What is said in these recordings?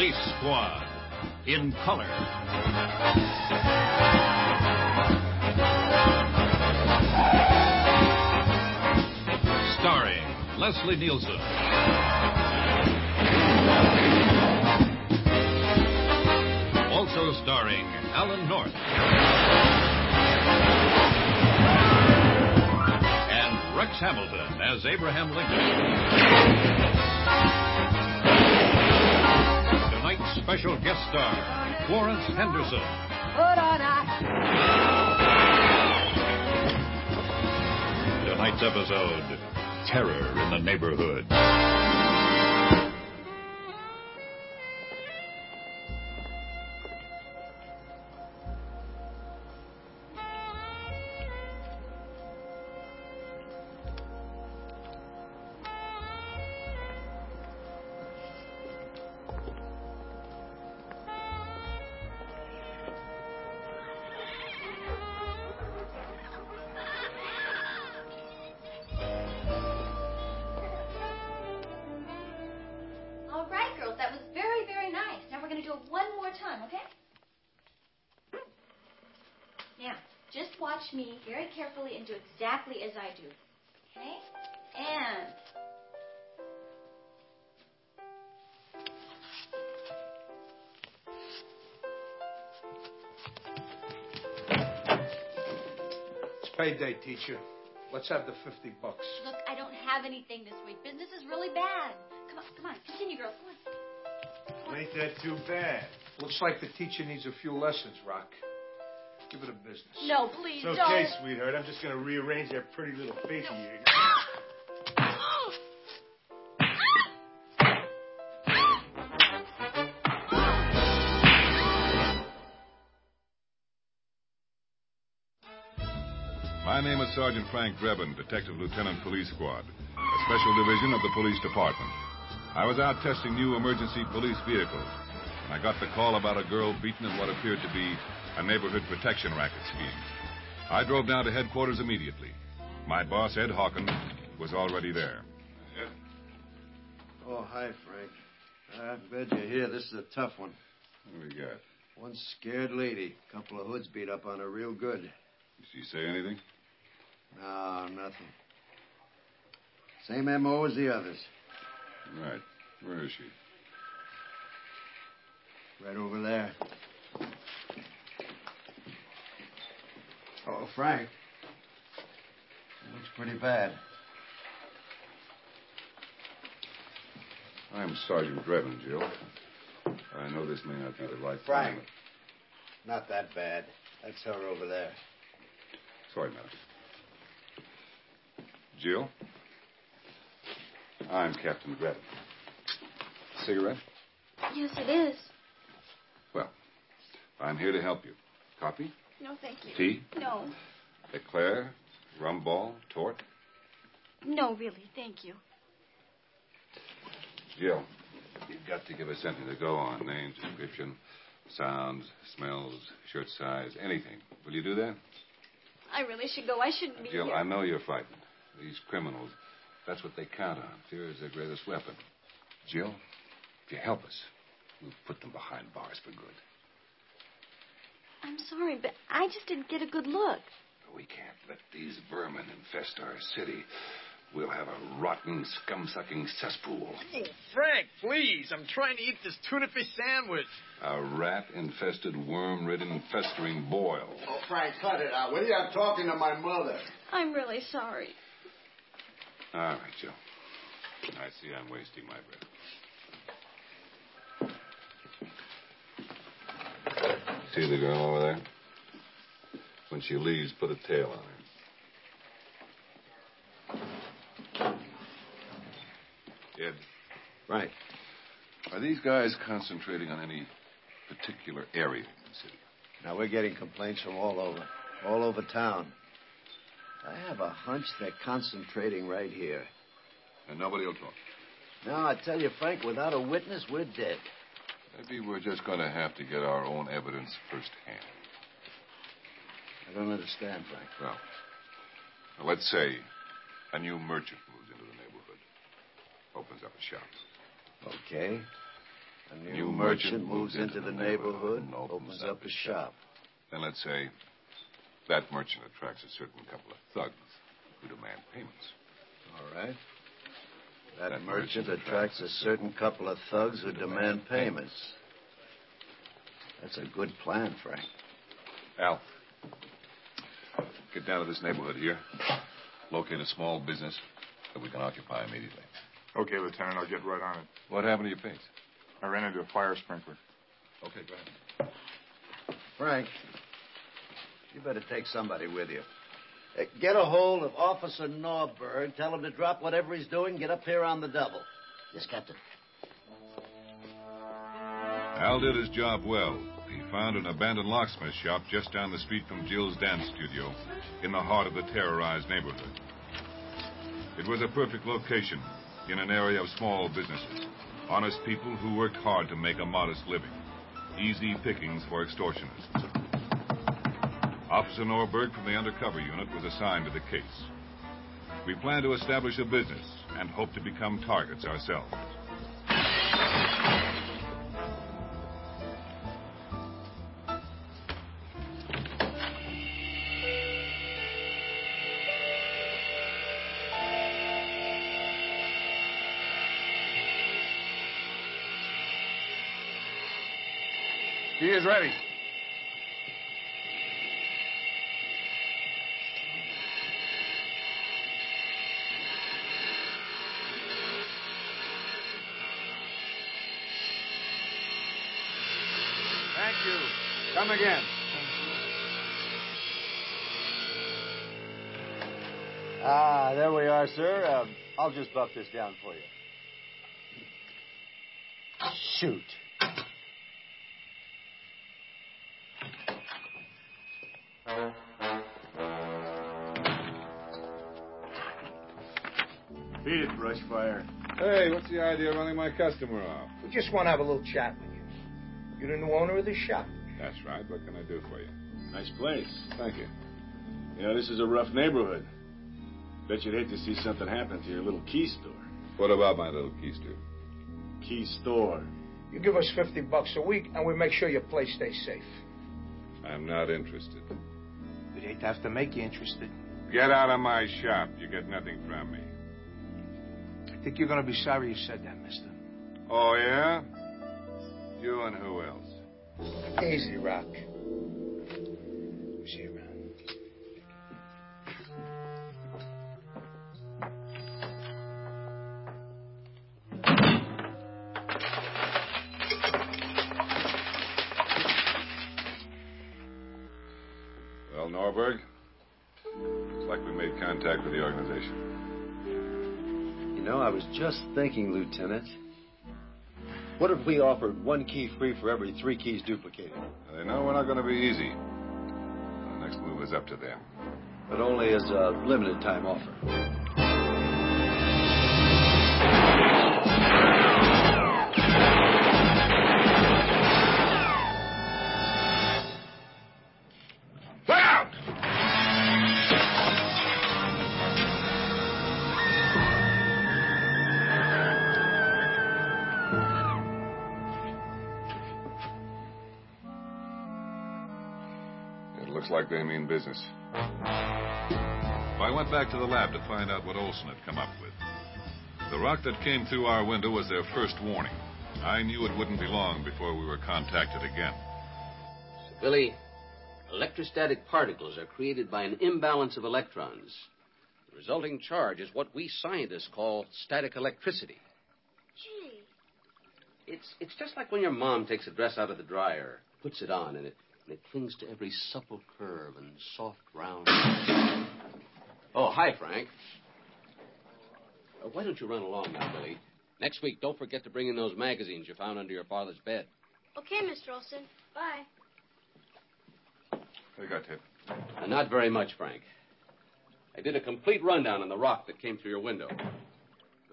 Police Squad in color. Starring Leslie Nielsen. Also starring Alan North. And Rex Hamilton as Abraham Lincoln. Special guest star, Florence Henderson. Put on. Tonight's episode, Terror in the Neighborhood. Payday, teacher. Let's have the 50 bucks. Look, I don't have anything this week. Business is really bad. Come on, come on. Continue, girls. Come on. Ain't that too bad? Looks like the teacher needs a few lessons, Rock. Give it a business. No, please It's don't. okay, sweetheart. I'm just going to rearrange that pretty little face of yours. Sergeant Frank Drebin, Detective Lieutenant Police Squad, a special division of the police department. I was out testing new emergency police vehicles, and I got the call about a girl beaten in what appeared to be a neighborhood protection racket scheme. I drove down to headquarters immediately. My boss, Ed Hocken, was already there. Oh, hi, Frank. I'm glad you're here. This is a tough one. What do we got? One scared lady. Couple of hoods beat up on her real good. Did she say anything? No, nothing. Same M.O. as the others. Right. Where is she? Right over there. Oh, Frank. It looks pretty bad. I'm Sergeant Drebin, Jill. I know this may not be the right Frank. time. Not that bad. That's her over there. Sorry, madam. Jill? I'm Captain Drebin. Cigarette? Yes, it is. Well, I'm here to help you. Coffee? No, thank you. Tea? No. Eclair? Rum ball? Tort? No, really, thank you. Jill, you've got to give us something to go on. Name, description, sounds, smells, shirt size, anything. Will you do that? I really should go. I shouldn't be Jill, here. I know you're frightened. These criminals, that's what they count on. Fear is their greatest weapon. Jill, if you help us, we'll put them behind bars for good. I'm sorry, but I just didn't get a good look. We can't let these vermin infest our city. We'll have a rotten, scum-sucking cesspool. Oh, Frank, please. I'm trying to eat this tuna fish sandwich. A rat-infested, worm-ridden, festering boil. Oh, Frank, cut it out, will you? I'm talking to my mother. I'm really sorry. All right, Joe. I see I'm wasting my breath. See the girl over there? When she leaves, put a tail on her. Ed, Right. are these guys concentrating on any particular area in the city? Now, we're getting complaints from all over. All over town. I have a hunch they're concentrating right here. And nobody will talk. No, I tell you, Frank, without a witness, we're dead. Maybe we're just going to have to get our own evidence firsthand. I don't understand, Frank. Well, now let's say a new merchant moves into the neighborhood, opens up a shop. Okay. A new, merchant moves into the neighborhood and opens up a shop. Then let's say that merchant attracts a certain couple of thugs who demand payments. All right. That, merchant attracts a certain couple of thugs who demand payments. That's a good plan, Frank. Al, get down to this neighborhood here. Locate a small business that we can occupy immediately. Okay, Lieutenant, I'll get right on it. What happened to your paints? I ran into a fire sprinkler. Okay, go ahead. Frank, you better take somebody with you. Uh, Get a hold of Officer Norberg. Tell him to drop whatever he's doing. Get up here on the double. Yes, Captain. Al did his job well. He found an abandoned locksmith shop just down the street from Jill's dance studio in the heart of the terrorized neighborhood. It was a perfect location in an area of small businesses, honest people who worked hard to make a modest living, easy pickings for extortionists. Officer Norberg from the undercover unit was assigned to the case. We plan to establish a business and hope to become targets ourselves. He is ready. Thank you. Come again. Ah, there we are, sir. Um, I'll just buff this down for you. Shoot. Beat it, brush fire. Hey, what's the idea of running my customer off? We just want to have a little chat with you. You're the new owner of this shop. That's right. What can I do for you? Nice place. Thank you. You know, this is a rough neighborhood. Bet you'd hate to see something happen to your little key store. What about my little key store? Key store. You give us 50 bucks a week, and we make sure your place stays safe. I'm not interested. We'd hate to have to make you interested. Get out of my shop. You get nothing from me. I think you're going to be sorry you said that, mister. Oh, yeah? You and who else? Easy, Rock. See you around. Well, Norberg, looks like we made contact with the organization. You know, I was just thinking, Lieutenant. What if we offered one key free for every three keys duplicated? They know we're not going to be easy. The next move is up to them. But only as a limited time offer. Like they mean business. I went back to the lab to find out what Olson had come up with. The rock that came through our window was their first warning. I knew it wouldn't be long before we were contacted again. Billy, electrostatic particles are created by an imbalance of electrons. The resulting charge is what we scientists call static electricity. Gee, It's, it's just like when your mom takes a dress out of the dryer, puts it on, and it, and it clings to every supple curve and soft round. Oh, hi, Frank. Uh, why don't you run along now, Billy? Next week, don't forget to bring in those magazines you found under your father's bed. okay, Mr. Olson. Bye. What you got, Ted? Uh, not very much, Frank. I did a complete rundown on the rock that came through your window.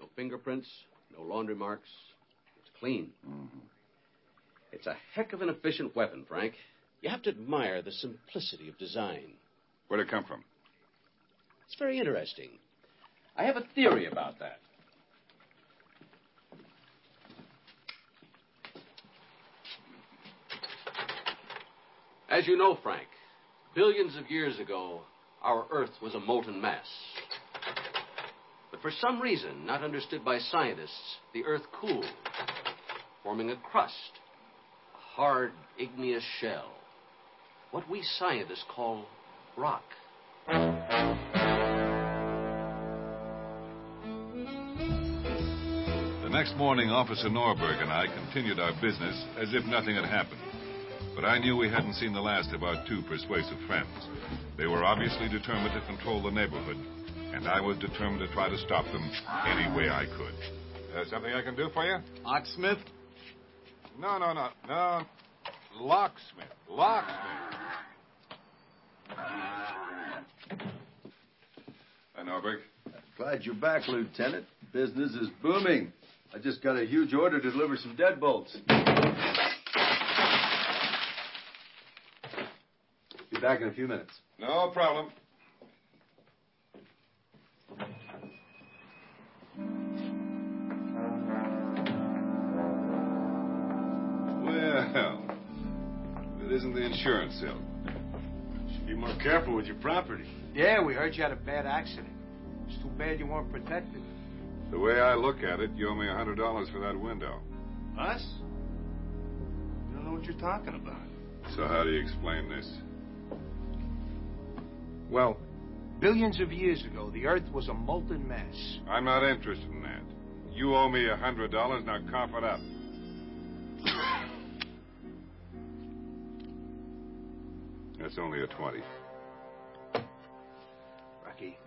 No fingerprints, no laundry marks. It's clean. It's a heck of an efficient weapon, Frank. You have to admire the simplicity of design. Where'd it come from? It's very interesting. I have a theory about that. As you know, Frank, billions of years ago, our Earth was a molten mass. But for some reason, not understood by scientists, the Earth cooled, forming a crust, a hard, igneous shell. What we scientists call rock. The next morning, Officer Norberg and I continued our business as if nothing had happened. But I knew we hadn't seen the last of our two persuasive friends. They were obviously determined to control the neighborhood, and I was determined to try to stop them any way I could. Uh, something I can do for you? Locksmith? No, no, no, no. Locksmith. Locksmith. Hi, Norberg. Glad you're back, Lieutenant. Business is booming. I just got a huge order to deliver some deadbolts. Be back in a few minutes. No problem. Well, it isn't the insurance salesman. Be more careful with your property. Yeah, we heard you had a bad accident. It's too bad you weren't protected. The way I look at it, you owe me a hundred dollars for that window. Us? You don't know what you're talking about. So how do you explain this? Well, billions of years ago, the Earth was a molten mass. I'm not interested in that. You owe me a hundred dollars, now cough it up. That's only a twenty. Rocky.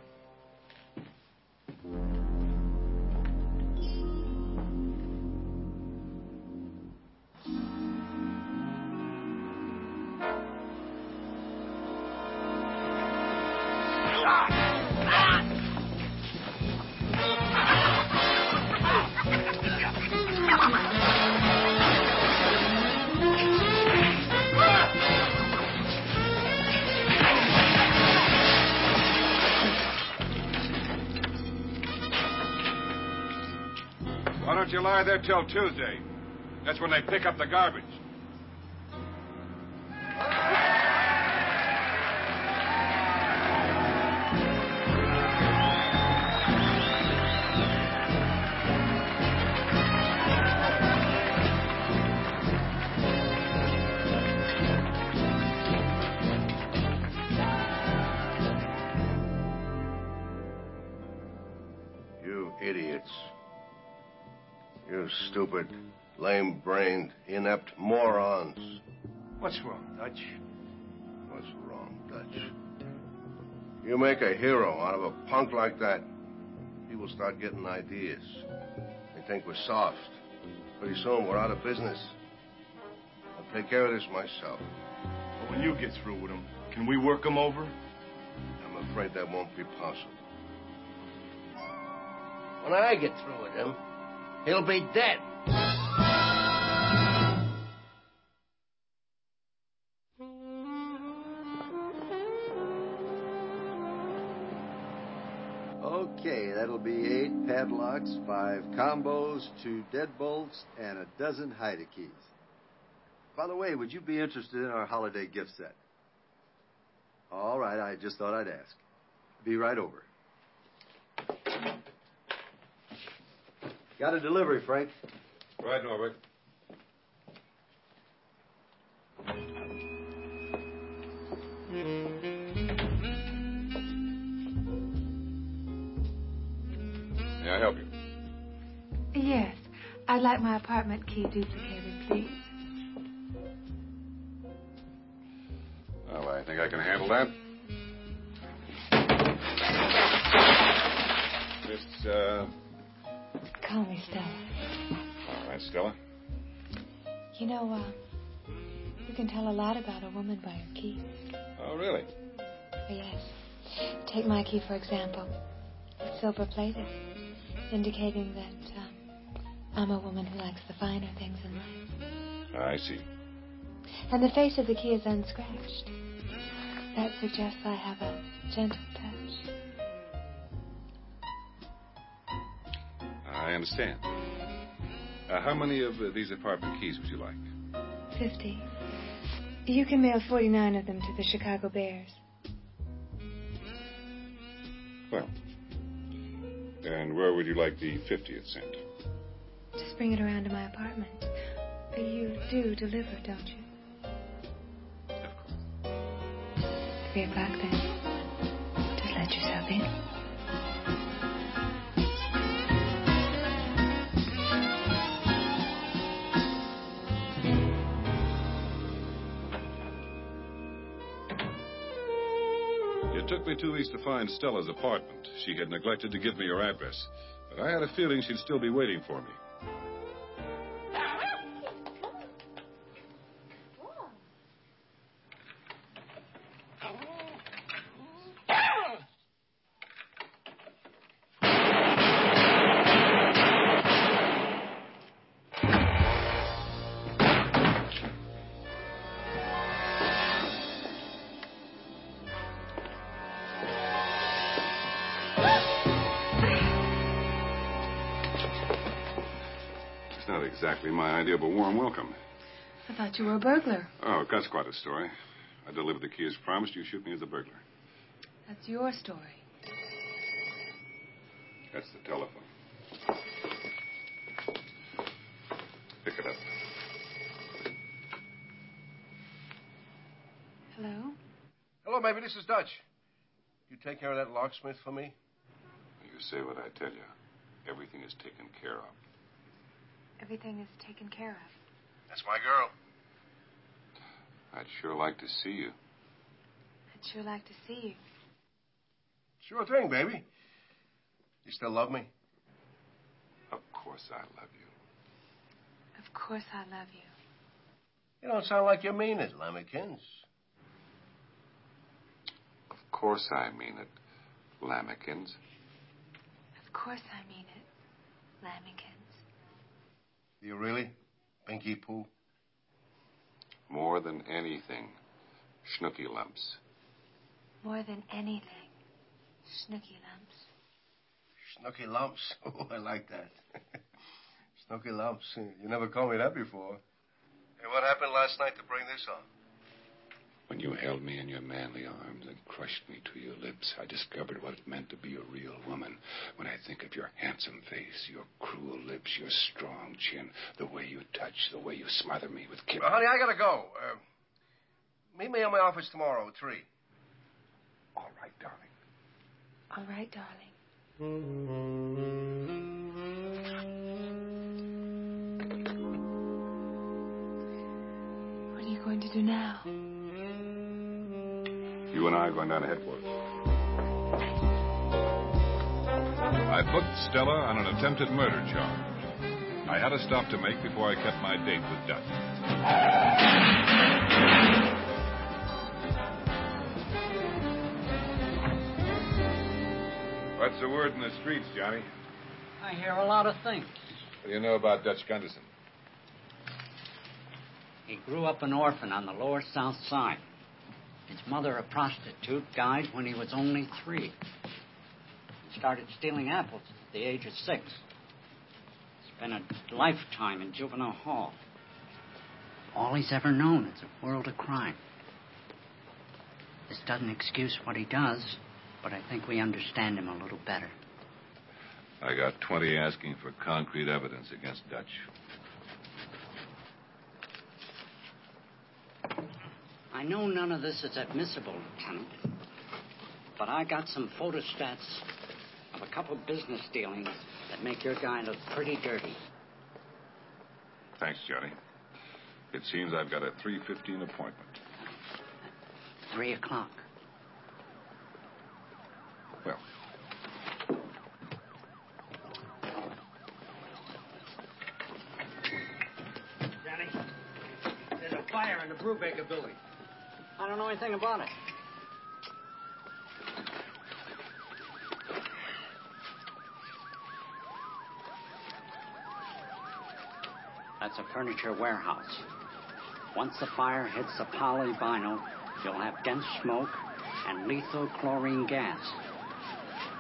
Lie there till Tuesday? That's when they pick up the garbage. Lame brained, inept morons. What's wrong, Dutch? What's wrong, Dutch? You make a hero out of a punk like that. People start getting ideas. They think we're soft. Pretty soon we're out of business. I'll take care of this myself. But when you get through with them, can we work them over? I'm afraid that won't be possible. When I get through with him, he'll be dead. Padlocks, five combos, two deadbolts, and a dozen Haida keys. By the way, would you be interested in our holiday gift set? All right, I just thought I'd ask. Be right over. Got a delivery, Frank. Right, Norberg. I'd like my apartment key duplicated, please. Well, I think I can handle that. Miss, uh, Call me Stella. all right, Stella. You know, uh, you can tell a lot about a woman by her keys. Oh, really? Oh, yes. Take my key, for example. It's silver plated, indicating that uh, I'm a woman who likes the finer things in life. I see. And the face of the key is unscratched. That suggests I have a gentle touch. I understand. Uh, how many of uh, these apartment keys would you like? Fifty. You can mail 49 of them to the Chicago Bears. Well. And where would you like the 50th sent? Just bring it around to my apartment. You do deliver, don't you? Of course. Three o'clock then. Just let yourself in. It took me two weeks to find Stella's apartment. She had neglected to give me her address, but I had a feeling she'd still be waiting for me. Thought you were a burglar. Oh, that's quite a story. I delivered the key as promised. You shoot me as a burglar. That's your story. That's the telephone. Pick it up. Hello? Hello, baby. This is Dutch. You take care of that locksmith for me? You say what I tell you. Everything is taken care of. Everything is taken care of. That's my girl. I'd sure like to see you. I'd sure like to see you. Sure thing, baby. You still love me? Of course I love you. Of course I love you. You don't sound like you mean it, Lamekins. Of course I mean it, Lamekins. Of course I mean it, Lamekins. You really? Pinky Pooh? More than anything, Schnooky lumps. More than anything, Snooky lumps. Snooky lumps. Oh, I like that. Snooky lumps. You never called me that before. Hey, what happened last night to bring this on? When you held me in your manly arms and crushed me to your lips, I discovered what it meant to be a real woman. When I think of your handsome face, your cruel lips, your strong chin, the way you touch, the way you smother me with kisses. Well, honey, I gotta go. Uh, meet me in my office tomorrow at 3. All right, darling. All right, darling. What are you going to do now? You and I are going down to headquarters. I booked Stella on an attempted murder charge. I had a stop to make before I kept my date with Dutch. What's the word in the streets, Johnny? I hear a lot of things. What do you know about Dutch Gunderson? He grew up an orphan on the lower south side. His mother, a prostitute, died when he was only three. He started stealing apples at the age of six. Spent a lifetime in juvenile hall. All he's ever known is a world of crime. This doesn't excuse what he does, but I think we understand him a little better. I got 20 asking for concrete evidence against Dutch. I know none of this is admissible, Lieutenant, but I got some photostats of a couple business dealings that make your guy look pretty dirty. Thanks, Johnny. It seems I've got a 3.15 appointment. Three o'clock. Well, Johnny, there's a fire in the Brubaker building. Don't know anything about it. That's a furniture warehouse. Once the fire hits the polyvinyl, you'll have dense smoke and lethal chlorine gas.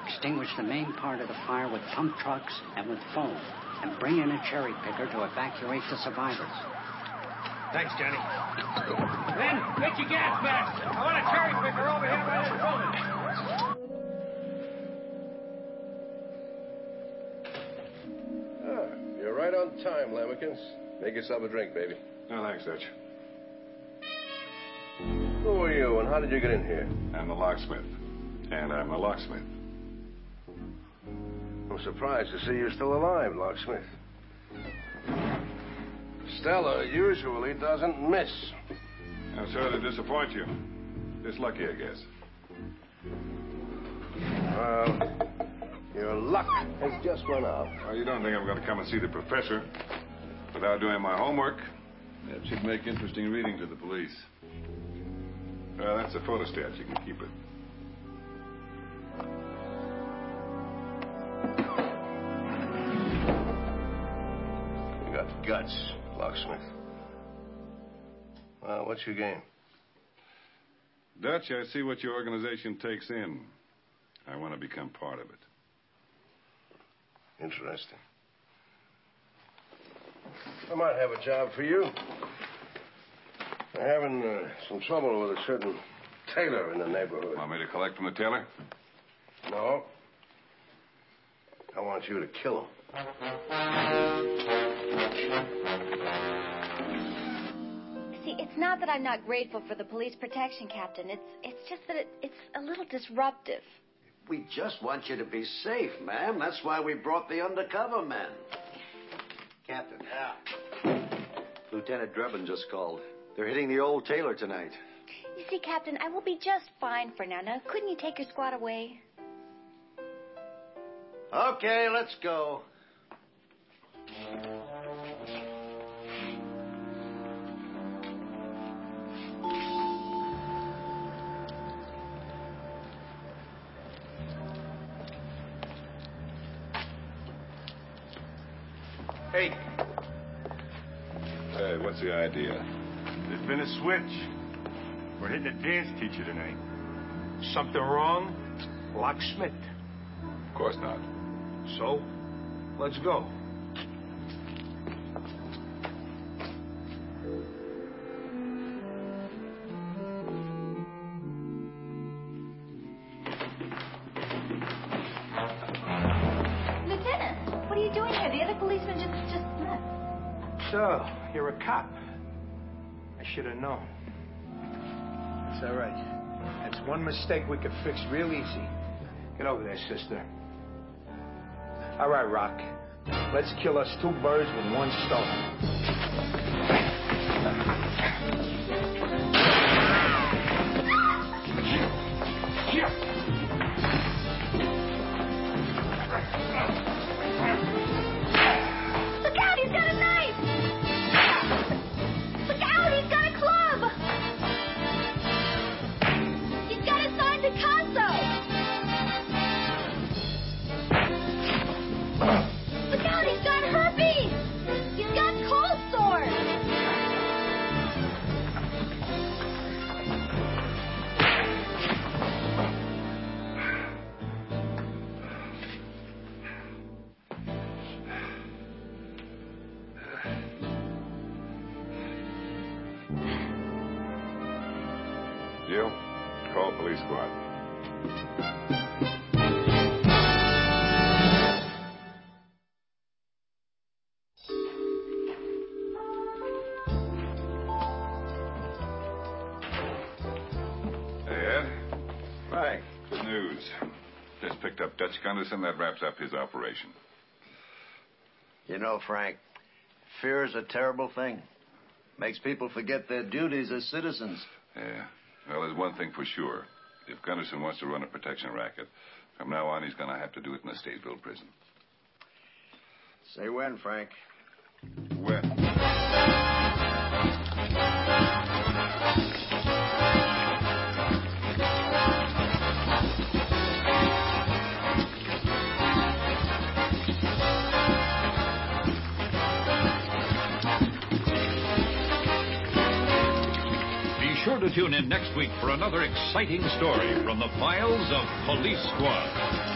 Extinguish the main part of the fire with pump trucks and with foam, and bring in a cherry picker to evacuate the survivors. Thanks, Johnny. Then, get your gas mask. I want a cherry picker over here by this building. Ah, you're right on time, Lamikins. Make yourself a drink, baby. No, thanks, Dutch. Who are you, and how did you get in here? I'm the locksmith. And I'm a locksmith. I'm surprised to see you're still alive, locksmith. Stella usually doesn't miss. I'm sorry to disappoint you. Just lucky, I guess. Well, your luck has just run out. Well, you don't think I'm going to come and see the professor without doing my homework? That should make interesting reading to the police. Well, that's a photostat. You can keep it. You got guts, locksmith. Well, what's your game? Dutch, I see what your organization takes in. I want to become part of it. Interesting. I might have a job for you. I'm having uh, some trouble with a certain tailor in the neighborhood. Want me to collect from the tailor? No. I want you to kill him. See, it's not that I'm not grateful for the police protection, Captain. It's it's just that it, it's a little disruptive. We just want you to be safe, ma'am. That's why we brought the undercover men. Captain. Yeah. Lieutenant Drebin just called. They're hitting the old tailor tonight. You see, Captain, I will be just fine for now. Now, couldn't you take your squad away? Okay, let's go. The idea? there's been a switch. We're hitting a dance teacher tonight. Something wrong? Locksmith. Of course not. So, let's go. So, you're a cop. I should have known. It's all right. That's one mistake we could fix real easy. Get over there, sister. All right, Rock. Let's kill us two birds with one stone. Police squad. Hey, Ed. Frank. Good news. Just picked up Dutch Gunderson. That wraps up his operation. You know, Frank, fear is a terrible thing. Makes people forget their duties as citizens. Yeah. Well, there's one thing for sure. If Gunderson wants to run a protection racket, from now on he's going to have to do it in a Stateville prison. Say when, Frank. When? To tune in next week for another exciting story from the files of Police Squad.